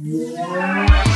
Yeah.